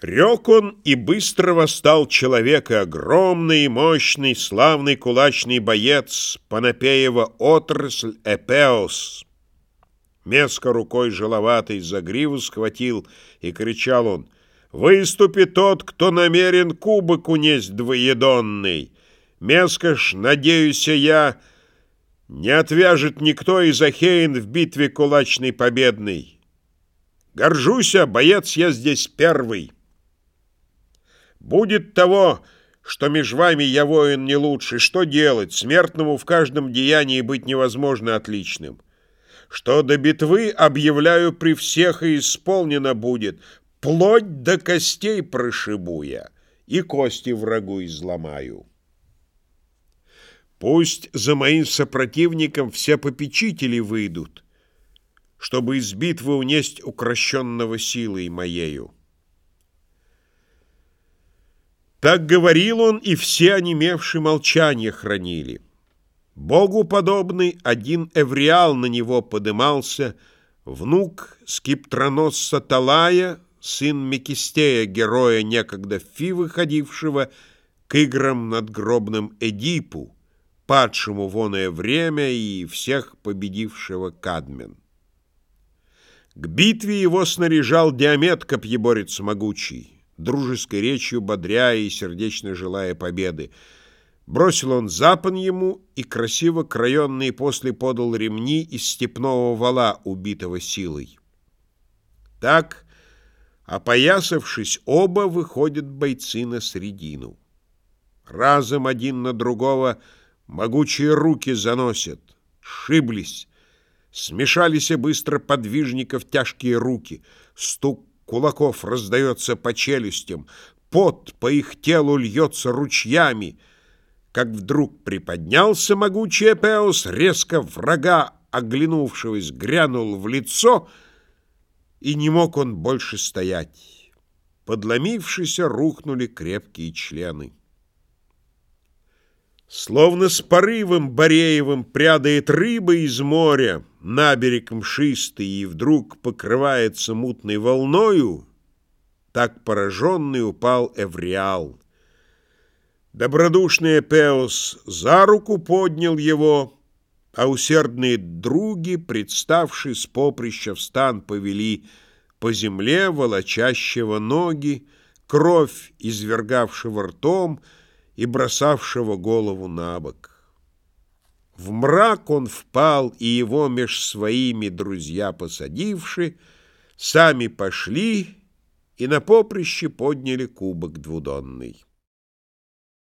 Рек он, и быстро восстал человек, и огромный, мощный, славный кулачный боец, Панапеева отрасль Эпеос. Меско рукой жиловатой за гриву схватил, и кричал он, «Выступи тот, кто намерен кубок унесть двоедонный! Меско ж, надеюсь я, не отвяжет никто из Ахеин в битве кулачной победной. Горжуся, боец я здесь первый!» Будет того, что меж вами я воин не лучший, что делать? Смертному в каждом деянии быть невозможно отличным. Что до битвы, объявляю при всех, и исполнено будет, плоть до костей прошибу я, и кости врагу изломаю. Пусть за моим сопротивником все попечители выйдут, чтобы из битвы унесть укращенного силой моею. Так говорил он, и все онемевшие молчание хранили. Богу подобный один Эвриал на него подымался, внук скиптроносца Талая, сын Мекистея, героя некогда Фи выходившего к играм над гробным Эдипу, падшему воное время и всех победившего Кадмен. К битве его снаряжал Диамет Копьеборец могучий дружеской речью бодряя и сердечно желая победы. Бросил он запон ему и красиво краенный после подал ремни из степного вала, убитого силой. Так, опоясавшись, оба выходят бойцы на средину. Разом один на другого могучие руки заносят, шиблись, смешались быстро подвижников тяжкие руки, стук кулаков раздается по челюстям, пот по их телу льется ручьями, как вдруг приподнялся могучий Эпеус, резко врага, оглянувшись, грянул в лицо, и не мог он больше стоять. Подломившись, рухнули крепкие члены. Словно с порывом Бореевым прядает рыба из моря, на берег мшистый, и вдруг покрывается мутной волною, так пораженный упал Эвриал. Добродушный Эпеус за руку поднял его, а усердные други, представшие с поприща в стан, повели по земле волочащего ноги, кровь, извергавшего ртом, и бросавшего голову на бок. В мрак он впал, и его меж своими друзья посадивши, сами пошли и на поприще подняли кубок двудонный.